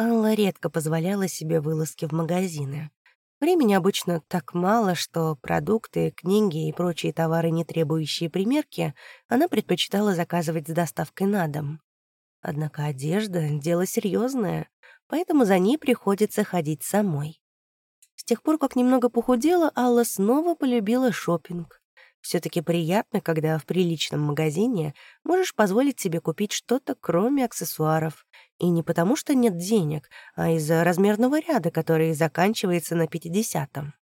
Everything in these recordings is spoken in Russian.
Алла редко позволяла себе вылазки в магазины. Времени обычно так мало, что продукты, книги и прочие товары, не требующие примерки, она предпочитала заказывать с доставкой на дом. Однако одежда — дело серьезное, поэтому за ней приходится ходить самой. С тех пор, как немного похудела, Алла снова полюбила шопинг. Все таки приятно, когда в приличном магазине можешь позволить себе купить что-то, кроме аксессуаров. И не потому, что нет денег, а из-за размерного ряда, который заканчивается на пятидесятом.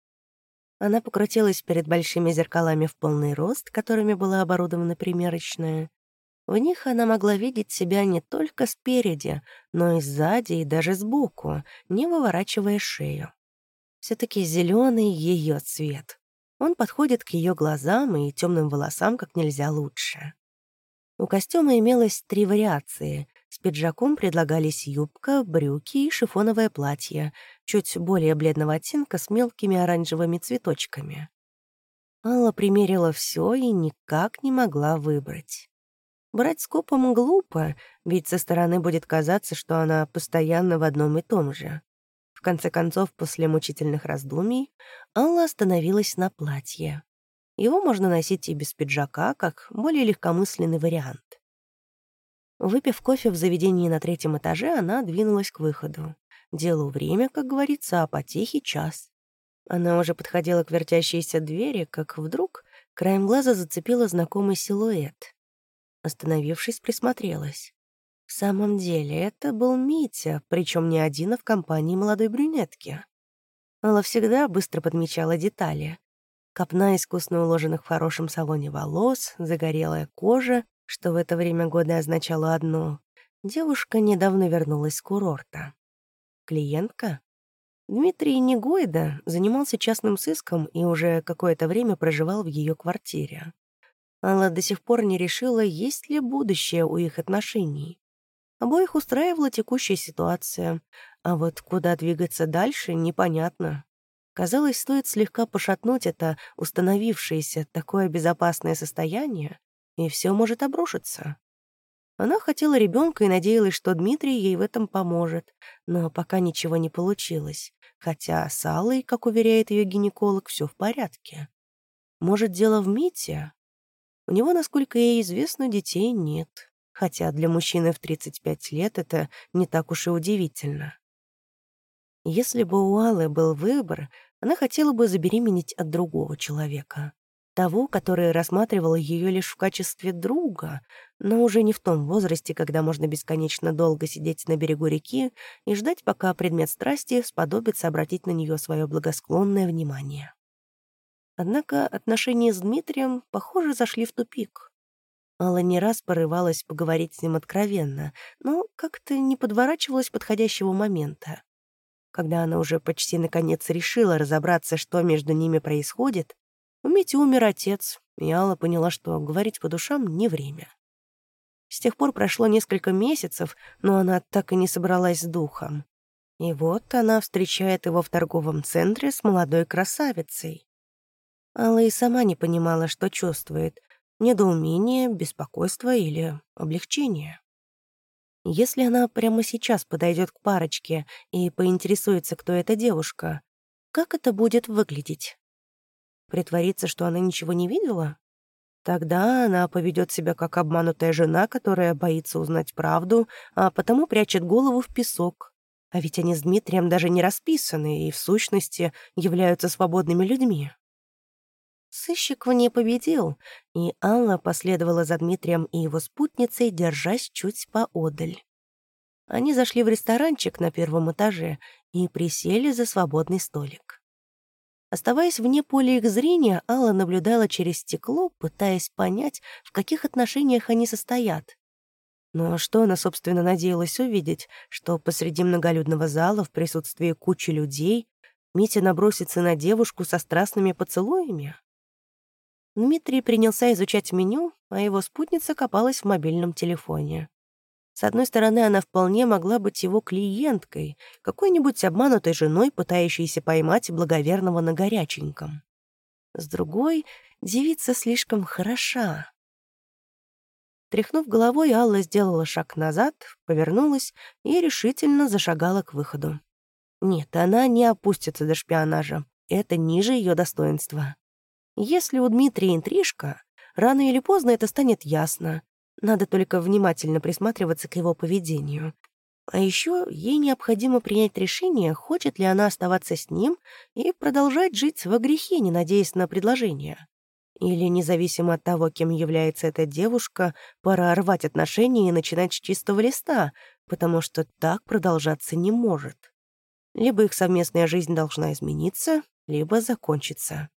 Она покрутилась перед большими зеркалами в полный рост, которыми была оборудована примерочная, в них она могла видеть себя не только спереди, но и сзади и даже сбоку, не выворачивая шею. все таки зеленый ее цвет. Он подходит к ее глазам и темным волосам как нельзя лучше. У костюма имелось три вариации. С пиджаком предлагались юбка, брюки и шифоновое платье, чуть более бледного оттенка с мелкими оранжевыми цветочками. Алла примерила все и никак не могла выбрать. Брать скопом глупо, ведь со стороны будет казаться, что она постоянно в одном и том же. В конце концов, после мучительных раздумий, Алла остановилась на платье. Его можно носить и без пиджака, как более легкомысленный вариант. Выпив кофе в заведении на третьем этаже, она двинулась к выходу. Делу время, как говорится, а потехи час. Она уже подходила к вертящейся двери, как вдруг краем глаза зацепила знакомый силуэт. Остановившись, присмотрелась. В самом деле, это был Митя, причем не один, а в компании молодой брюнетки. Алла всегда быстро подмечала детали. Копна искусно уложенных в хорошем салоне волос, загорелая кожа, что в это время года означало одно — девушка недавно вернулась с курорта. Клиентка? Дмитрий Негойда занимался частным сыском и уже какое-то время проживал в ее квартире. Алла до сих пор не решила, есть ли будущее у их отношений. Обоих устраивала текущая ситуация, а вот куда двигаться дальше, непонятно. Казалось, стоит слегка пошатнуть это установившееся такое безопасное состояние, и все может обрушиться. Она хотела ребенка и надеялась, что Дмитрий ей в этом поможет, но пока ничего не получилось, хотя с Аллой, как уверяет ее гинеколог, все в порядке. Может, дело в Мите? У него, насколько ей известно, детей нет, хотя для мужчины в 35 лет это не так уж и удивительно. Если бы у Аллы был выбор, она хотела бы забеременеть от другого человека. Того, который рассматривал ее лишь в качестве друга, но уже не в том возрасте, когда можно бесконечно долго сидеть на берегу реки и ждать, пока предмет страсти сподобится обратить на нее свое благосклонное внимание. Однако отношения с Дмитрием, похоже, зашли в тупик. Алла не раз порывалась поговорить с ним откровенно, но как-то не подворачивалась подходящего момента. Когда она уже почти наконец решила разобраться, что между ними происходит, у Мити умер отец, и Алла поняла, что говорить по душам не время. С тех пор прошло несколько месяцев, но она так и не собралась с духом. И вот она встречает его в торговом центре с молодой красавицей. Алла и сама не понимала, что чувствует — недоумение, беспокойство или облегчение. Если она прямо сейчас подойдет к парочке и поинтересуется, кто эта девушка, как это будет выглядеть? Притвориться, что она ничего не видела? Тогда она поведет себя как обманутая жена, которая боится узнать правду, а потому прячет голову в песок. А ведь они с Дмитрием даже не расписаны и, в сущности, являются свободными людьми. Сыщик в ней победил, и Алла последовала за Дмитрием и его спутницей, держась чуть поодаль. Они зашли в ресторанчик на первом этаже и присели за свободный столик. Оставаясь вне поля их зрения, Алла наблюдала через стекло, пытаясь понять, в каких отношениях они состоят. Но что она, собственно, надеялась увидеть, что посреди многолюдного зала в присутствии кучи людей Митя набросится на девушку со страстными поцелуями? Дмитрий принялся изучать меню, а его спутница копалась в мобильном телефоне. С одной стороны, она вполне могла быть его клиенткой, какой-нибудь обманутой женой, пытающейся поймать благоверного на горяченьком. С другой, девица слишком хороша. Тряхнув головой, Алла сделала шаг назад, повернулась и решительно зашагала к выходу. Нет, она не опустится до шпионажа. Это ниже ее достоинства. Если у Дмитрия интрижка, рано или поздно это станет ясно. Надо только внимательно присматриваться к его поведению. А еще ей необходимо принять решение, хочет ли она оставаться с ним и продолжать жить во грехе, не надеясь на предложение. Или, независимо от того, кем является эта девушка, пора рвать отношения и начинать с чистого листа, потому что так продолжаться не может. Либо их совместная жизнь должна измениться, либо закончиться.